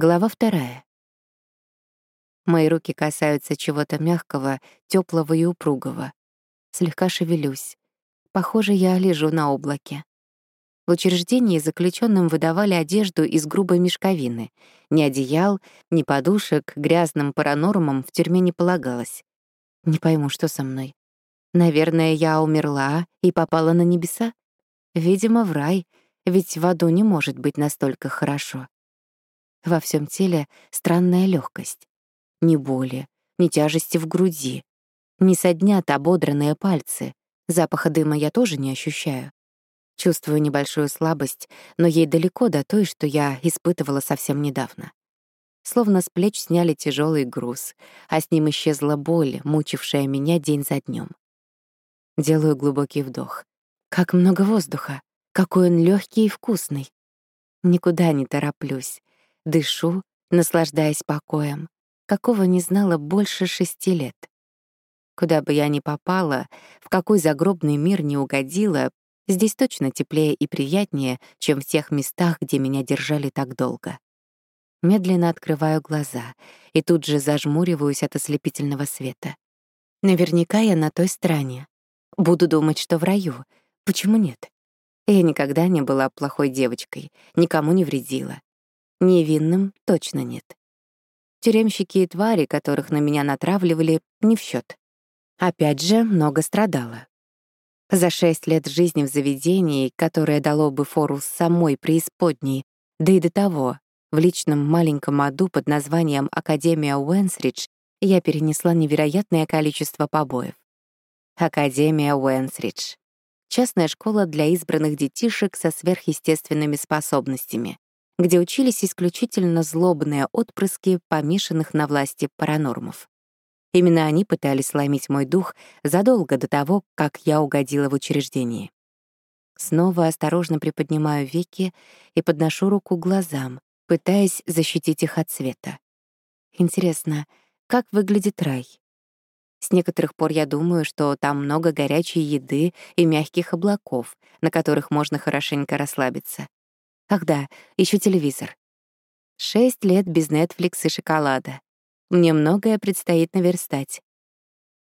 Глава вторая. Мои руки касаются чего-то мягкого, теплого и упругого. Слегка шевелюсь. Похоже, я лежу на облаке. В учреждении заключенным выдавали одежду из грубой мешковины. Ни одеял, ни подушек грязным паранормам в тюрьме не полагалось. Не пойму, что со мной. Наверное, я умерла и попала на небеса? Видимо, в рай, ведь в аду не может быть настолько хорошо. Во всем теле странная легкость. Ни боли, ни тяжести в груди. Ни соднят ободранные пальцы. Запаха дыма я тоже не ощущаю. Чувствую небольшую слабость, но ей далеко до той, что я испытывала совсем недавно. Словно с плеч сняли тяжелый груз, а с ним исчезла боль, мучившая меня день за днем. Делаю глубокий вдох. Как много воздуха! Какой он легкий и вкусный! Никуда не тороплюсь, Дышу, наслаждаясь покоем, какого не знала больше шести лет. Куда бы я ни попала, в какой загробный мир не угодила, здесь точно теплее и приятнее, чем в тех местах, где меня держали так долго. Медленно открываю глаза и тут же зажмуриваюсь от ослепительного света. Наверняка я на той стороне. Буду думать, что в раю. Почему нет? Я никогда не была плохой девочкой, никому не вредила. Невинным точно нет. Тюремщики и твари, которых на меня натравливали, не в счет. Опять же, много страдала. За шесть лет жизни в заведении, которое дало бы фору самой преисподней, да и до того, в личном маленьком аду под названием Академия Уэнсридж я перенесла невероятное количество побоев. Академия Уэнсридж. Частная школа для избранных детишек со сверхъестественными способностями где учились исключительно злобные отпрыски помешанных на власти паранормов. Именно они пытались сломить мой дух задолго до того, как я угодила в учреждение. Снова осторожно приподнимаю веки и подношу руку глазам, пытаясь защитить их от света. Интересно, как выглядит рай? С некоторых пор я думаю, что там много горячей еды и мягких облаков, на которых можно хорошенько расслабиться. Ах да, еще телевизор. Шесть лет без Netflix и шоколада. Мне многое предстоит наверстать.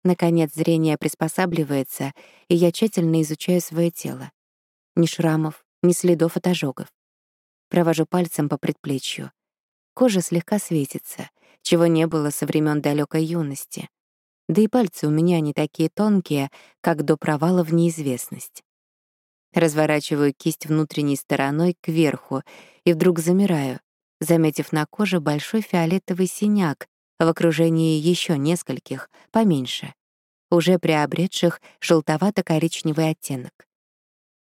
Наконец зрение приспосабливается, и я тщательно изучаю свое тело. Ни шрамов, ни следов от ожогов. Провожу пальцем по предплечью. Кожа слегка светится, чего не было со времен далекой юности. Да и пальцы у меня не такие тонкие, как до провала в неизвестность. Разворачиваю кисть внутренней стороной кверху и вдруг замираю, заметив на коже большой фиолетовый синяк в окружении еще нескольких, поменьше, уже приобретших желтовато-коричневый оттенок.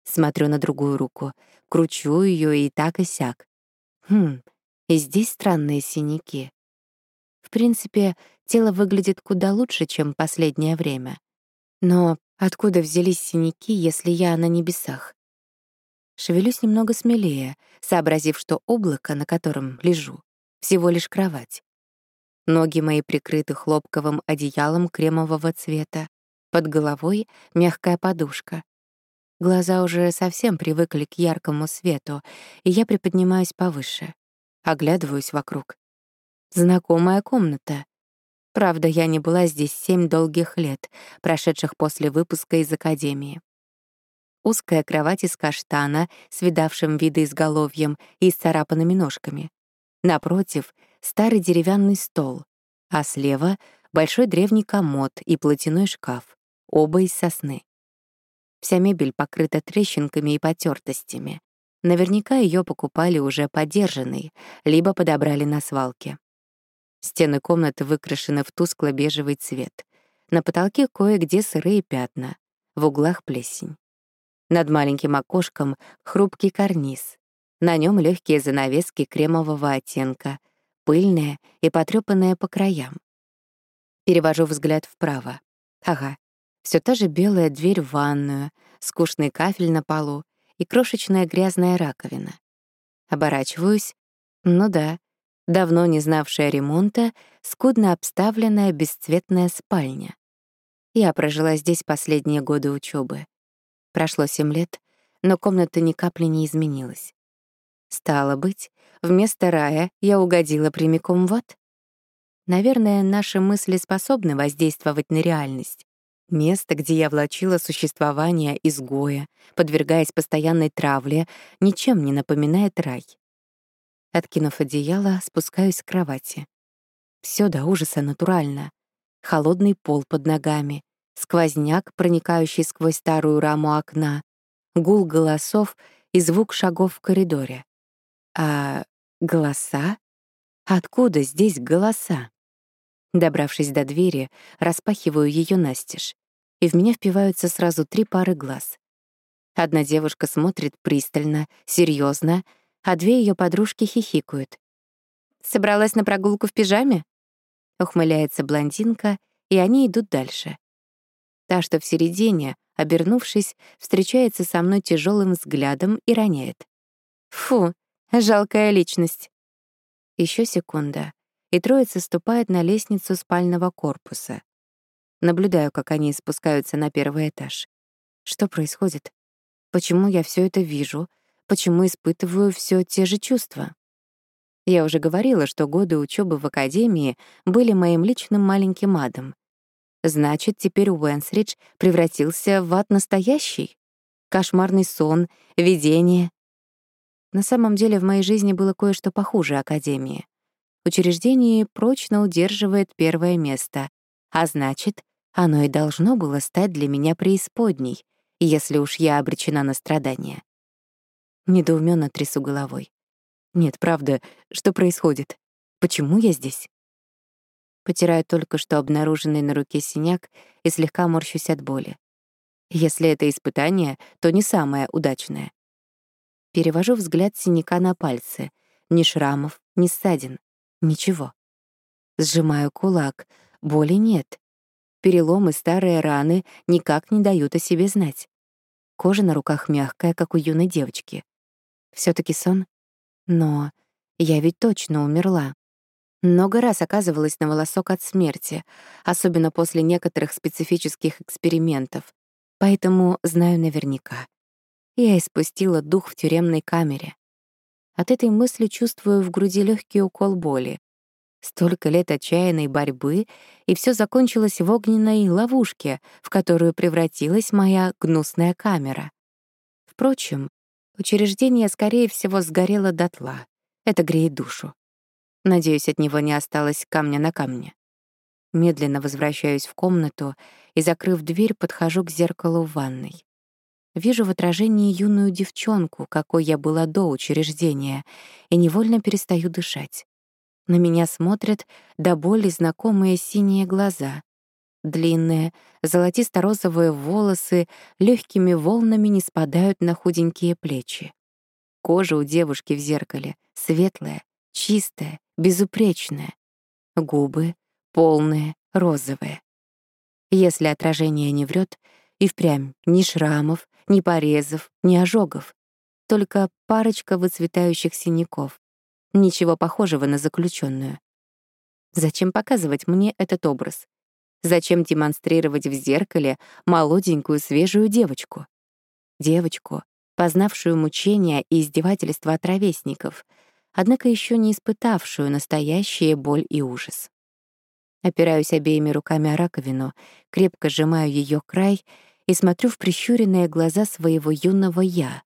Смотрю на другую руку, кручу ее и так и сяк. Хм, и здесь странные синяки. В принципе, тело выглядит куда лучше, чем последнее время. Но Откуда взялись синяки, если я на небесах? Шевелюсь немного смелее, сообразив, что облако, на котором лежу, всего лишь кровать. Ноги мои прикрыты хлопковым одеялом кремового цвета, под головой — мягкая подушка. Глаза уже совсем привыкли к яркому свету, и я приподнимаюсь повыше. Оглядываюсь вокруг. Знакомая комната. Правда, я не была здесь семь долгих лет, прошедших после выпуска из академии. Узкая кровать из каштана с видавшим виды изголовьем и царапанными ножками. Напротив — старый деревянный стол, а слева — большой древний комод и платяной шкаф, оба из сосны. Вся мебель покрыта трещинками и потертостями. Наверняка ее покупали уже подержанной, либо подобрали на свалке. Стены комнаты выкрашены в тускло-бежевый цвет. На потолке кое-где сырые пятна, в углах плесень. Над маленьким окошком хрупкий карниз. На нем легкие занавески кремового оттенка, пыльные и потрёпанные по краям. Перевожу взгляд вправо. Ага, все та же белая дверь в ванную, скучный кафель на полу и крошечная грязная раковина. Оборачиваюсь. Ну да, давно не знавшая ремонта, скудно обставленная бесцветная спальня. Я прожила здесь последние годы учебы. Прошло семь лет, но комната ни капли не изменилась. Стало быть, вместо рая я угодила прямиком в ад? Наверное, наши мысли способны воздействовать на реальность. Место, где я влачила существование изгоя, подвергаясь постоянной травле, ничем не напоминает рай. Откинув одеяло, спускаюсь к кровати. Все до ужаса натурально. Холодный пол под ногами, сквозняк, проникающий сквозь старую раму окна, гул голосов и звук шагов в коридоре. А голоса? Откуда здесь голоса? Добравшись до двери, распахиваю ее настежь, и в меня впиваются сразу три пары глаз. Одна девушка смотрит пристально, серьезно, а две ее подружки хихикают. «Собралась на прогулку в пижаме?» Ухмыляется блондинка, и они идут дальше. Та, что в середине, обернувшись, встречается со мной тяжелым взглядом и роняет. «Фу, жалкая личность». Еще секунда, и троица ступает на лестницу спального корпуса. Наблюдаю, как они спускаются на первый этаж. Что происходит? Почему я все это вижу? Почему испытываю все те же чувства? Я уже говорила, что годы учебы в академии были моим личным маленьким адом. Значит, теперь Уэнсридж превратился в ад настоящий? Кошмарный сон, видение. На самом деле в моей жизни было кое-что похуже академии учреждение прочно удерживает первое место, а значит, оно и должно было стать для меня преисподней, если уж я обречена на страдания. Недоуменно трясу головой. Нет, правда, что происходит? Почему я здесь? Потираю только что обнаруженный на руке синяк и слегка морщусь от боли. Если это испытание, то не самое удачное. Перевожу взгляд синяка на пальцы. Ни шрамов, ни ссадин. Ничего. Сжимаю кулак. Боли нет. Переломы, старые раны никак не дают о себе знать. Кожа на руках мягкая, как у юной девочки. Все таки сон? Но я ведь точно умерла. Много раз оказывалась на волосок от смерти, особенно после некоторых специфических экспериментов, поэтому знаю наверняка. Я испустила дух в тюремной камере. От этой мысли чувствую в груди легкий укол боли. Столько лет отчаянной борьбы, и все закончилось в огненной ловушке, в которую превратилась моя гнусная камера. Впрочем, учреждение, скорее всего, сгорело дотла. Это греет душу. Надеюсь, от него не осталось камня на камне. Медленно возвращаюсь в комнату и, закрыв дверь, подхожу к зеркалу в ванной. Вижу в отражении юную девчонку, какой я была до учреждения, и невольно перестаю дышать. На меня смотрят до боли знакомые синие глаза. Длинные, золотисто-розовые волосы легкими волнами не спадают на худенькие плечи. Кожа у девушки в зеркале светлая, чистая, безупречная. Губы полные, розовые. Если отражение не врет, и впрямь ни шрамов, ни порезов, ни ожогов. Только парочка выцветающих синяков. Ничего похожего на заключенную. Зачем показывать мне этот образ? Зачем демонстрировать в зеркале молоденькую свежую девочку? Девочку, познавшую мучения и издевательства от ровесников, однако еще не испытавшую настоящие боль и ужас. Опираюсь обеими руками о раковину, крепко сжимаю ее край и смотрю в прищуренные глаза своего юного «я».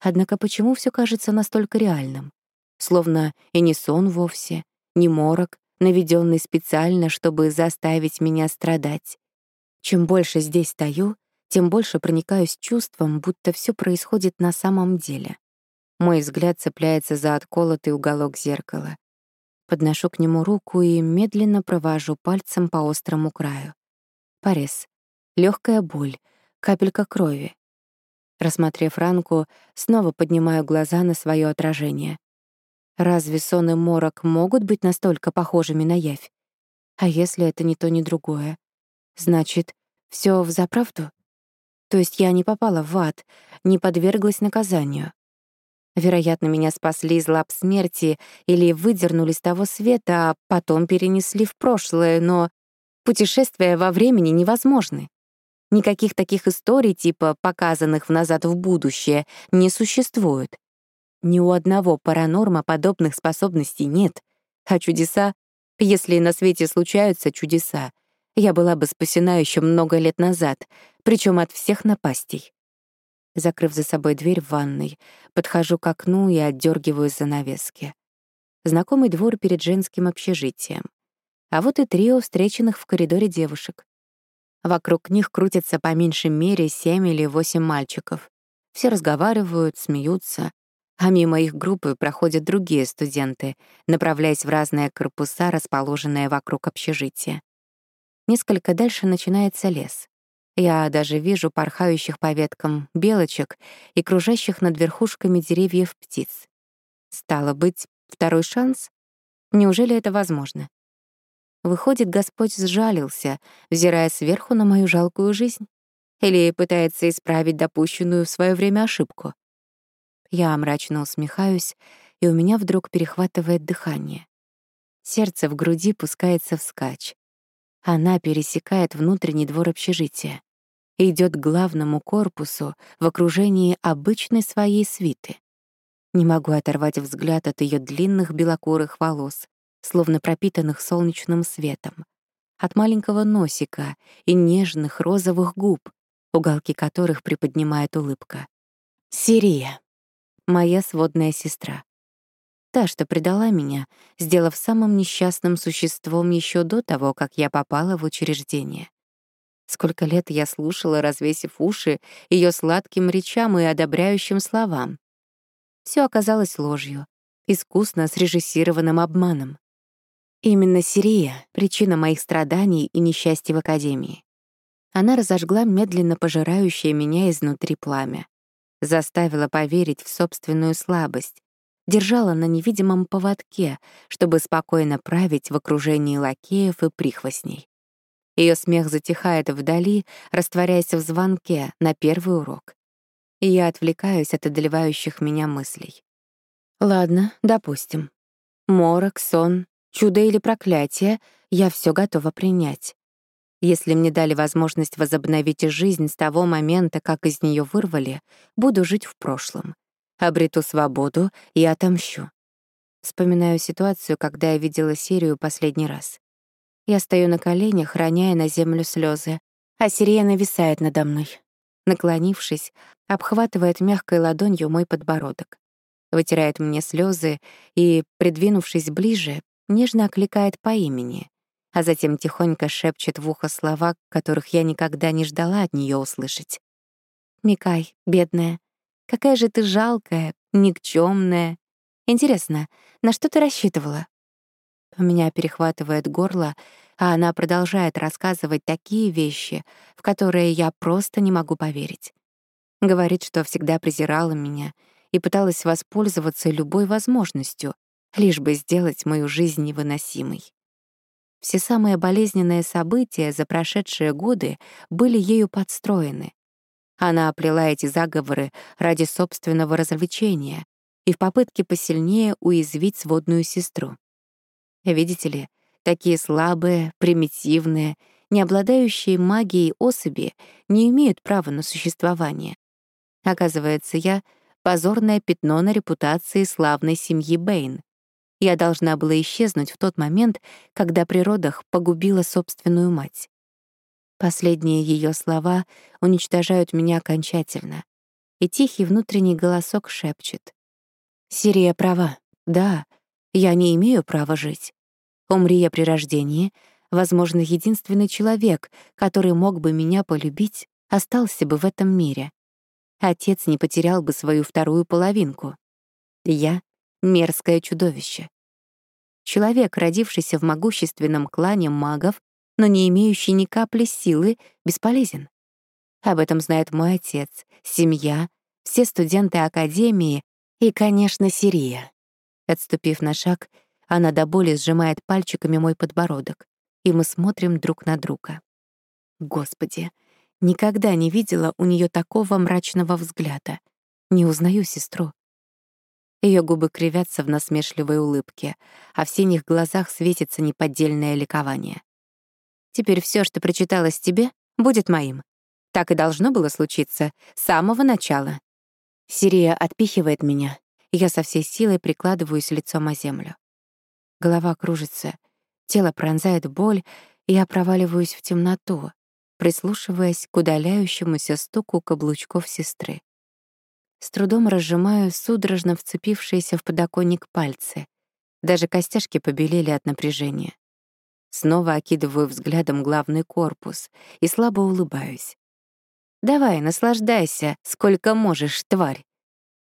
Однако почему все кажется настолько реальным? Словно и не сон вовсе, не морок, наведенный специально, чтобы заставить меня страдать. Чем больше здесь стою, тем больше проникаюсь чувством, будто все происходит на самом деле. Мой взгляд цепляется за отколотый уголок зеркала. Подношу к нему руку и медленно провожу пальцем по острому краю. Порез. Легкая боль, капелька крови. Рассмотрев ранку, снова поднимаю глаза на свое отражение. Разве сон и морок могут быть настолько похожими на явь? А если это не то, ни другое? Значит, все взаправду? То есть я не попала в ад, не подверглась наказанию. Вероятно, меня спасли из лап смерти или выдернули с того света, а потом перенесли в прошлое, но путешествия во времени невозможны. Никаких таких историй, типа показанных в «Назад в будущее», не существует. Ни у одного паранорма подобных способностей нет, а чудеса, если на свете случаются чудеса, я была бы спасена еще много лет назад, причем от всех напастей. Закрыв за собой дверь в ванной, подхожу к окну и отдергиваю занавески. Знакомый двор перед женским общежитием. А вот и трио встреченных в коридоре девушек. Вокруг них крутятся по меньшей мере семь или восемь мальчиков. Все разговаривают, смеются, а мимо их группы проходят другие студенты, направляясь в разные корпуса, расположенные вокруг общежития. Несколько дальше начинается лес. Я даже вижу порхающих по веткам белочек и кружащих над верхушками деревьев птиц. Стало быть, второй шанс? Неужели это возможно? Выходит, Господь сжалился, взирая сверху на мою жалкую жизнь? Или пытается исправить допущенную в свое время ошибку? Я мрачно усмехаюсь, и у меня вдруг перехватывает дыхание. Сердце в груди пускается вскачь. Она пересекает внутренний двор общежития и идёт к главному корпусу в окружении обычной своей свиты. Не могу оторвать взгляд от её длинных белокурых волос, словно пропитанных солнечным светом, от маленького носика и нежных розовых губ, уголки которых приподнимает улыбка. Сирия, моя сводная сестра. Та, что предала меня, сделав самым несчастным существом еще до того, как я попала в учреждение. Сколько лет я слушала, развесив уши, ее сладким речам и одобряющим словам. Все оказалось ложью, искусно срежиссированным обманом. Именно Сирия — причина моих страданий и несчастья в Академии. Она разожгла медленно пожирающее меня изнутри пламя, заставила поверить в собственную слабость, держала на невидимом поводке, чтобы спокойно править в окружении лакеев и прихвостней. Ее смех затихает вдали, растворяясь в звонке на первый урок. И я отвлекаюсь от одолевающих меня мыслей. Ладно, допустим. Морок, сон, чудо или проклятие — я все готова принять. Если мне дали возможность возобновить жизнь с того момента, как из нее вырвали, буду жить в прошлом обрету свободу и отомщу. Вспоминаю ситуацию, когда я видела серию последний раз. Я стою на коленях, роняя на землю слезы, а Сирия нависает надо мной. Наклонившись, обхватывает мягкой ладонью мой подбородок, вытирает мне слезы и, придвинувшись ближе, нежно окликает по имени, а затем тихонько шепчет в ухо слова, которых я никогда не ждала от нее услышать. «Микай, бедная, Какая же ты жалкая, никчемная. Интересно, на что ты рассчитывала? У меня перехватывает горло, а она продолжает рассказывать такие вещи, в которые я просто не могу поверить. Говорит, что всегда презирала меня и пыталась воспользоваться любой возможностью, лишь бы сделать мою жизнь невыносимой. Все самые болезненные события за прошедшие годы были ею подстроены, она оплела эти заговоры ради собственного развлечения и в попытке посильнее уязвить сводную сестру. Видите ли, такие слабые, примитивные, не обладающие магией особи не имеют права на существование. Оказывается, я — позорное пятно на репутации славной семьи Бэйн. Я должна была исчезнуть в тот момент, когда при родах погубила собственную мать. Последние ее слова уничтожают меня окончательно, и тихий внутренний голосок шепчет. «Сирия права. Да, я не имею права жить. Умри я при рождении, возможно, единственный человек, который мог бы меня полюбить, остался бы в этом мире. Отец не потерял бы свою вторую половинку. Я — мерзкое чудовище. Человек, родившийся в могущественном клане магов, но не имеющий ни капли силы, бесполезен. Об этом знает мой отец, семья, все студенты Академии и, конечно, Сирия. Отступив на шаг, она до боли сжимает пальчиками мой подбородок, и мы смотрим друг на друга. Господи, никогда не видела у нее такого мрачного взгляда. Не узнаю сестру. Ее губы кривятся в насмешливой улыбке, а в синих глазах светится неподдельное ликование. Теперь все, что прочиталось тебе, будет моим. Так и должно было случиться с самого начала. Сирия отпихивает меня Я со всей силой прикладываюсь лицом о землю. Голова кружится, тело пронзает боль, и я проваливаюсь в темноту, прислушиваясь к удаляющемуся стуку каблучков сестры. С трудом разжимаю судорожно вцепившиеся в подоконник пальцы. Даже костяшки побелели от напряжения. Снова окидываю взглядом главный корпус и слабо улыбаюсь. «Давай, наслаждайся, сколько можешь, тварь.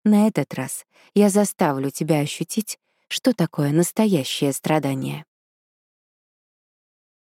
На этот раз я заставлю тебя ощутить, что такое настоящее страдание».